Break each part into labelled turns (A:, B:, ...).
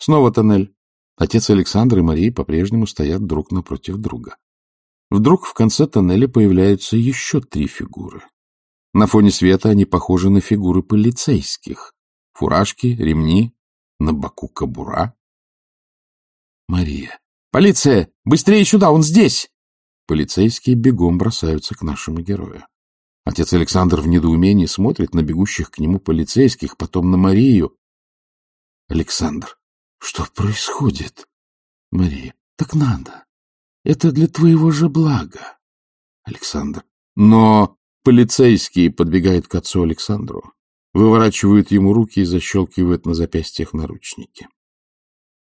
A: Снова тоннель. Отец Александр и Мария по-прежнему стоят друг напротив друга. Вдруг в конце тоннеля появляются еще три фигуры. На фоне света они похожи на фигуры полицейских. Фуражки, ремни, на боку кобура. Мария. «Полиция! Быстрее сюда! Он здесь!» Полицейские бегом бросаются к нашему герою. Отец Александр в недоумении смотрит на бегущих к нему полицейских, потом на Марию. Александр. Что происходит? Мария. Так надо. Это для твоего же блага. Александр. Но полицейские подбегают к отцу Александру, выворачивают ему руки и защелкивают на запястьях наручники.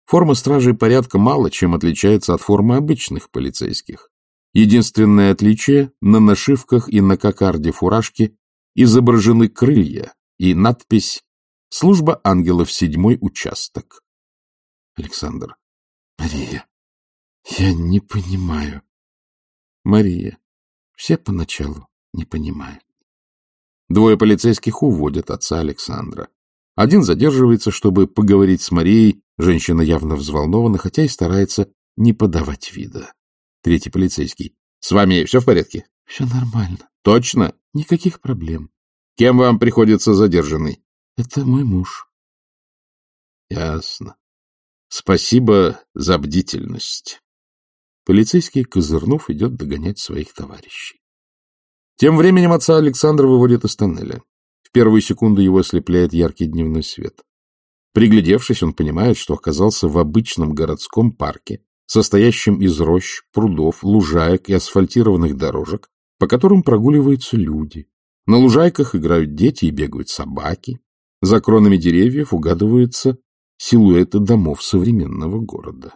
A: Форма стражей порядка мало чем отличается от формы обычных полицейских. Единственное отличие — на нашивках и на кокарде фуражки изображены крылья и надпись «Служба ангелов, седьмой участок». Александр. Мария, я не понимаю. Мария. Все поначалу не понимают. Двое полицейских уводят отца Александра. Один задерживается, чтобы поговорить с Марией. Женщина явно взволнована, хотя и старается не подавать вида. Третий полицейский. — С вами все в порядке? — Все нормально. — Точно? — Никаких проблем. — Кем вам приходится задержанный? — Это мой муж. — Ясно. Спасибо за бдительность. Полицейский, козырнув, идет догонять своих товарищей. Тем временем отца Александра выводят из тоннеля. В первую секунду его ослепляет яркий дневной свет. Приглядевшись, он понимает, что оказался в обычном городском парке, состоящем из рощ, прудов, лужаек и асфальтированных дорожек, по которым прогуливаются люди. На лужайках играют дети и бегают собаки. За кронами деревьев угадываются силуэты домов современного города.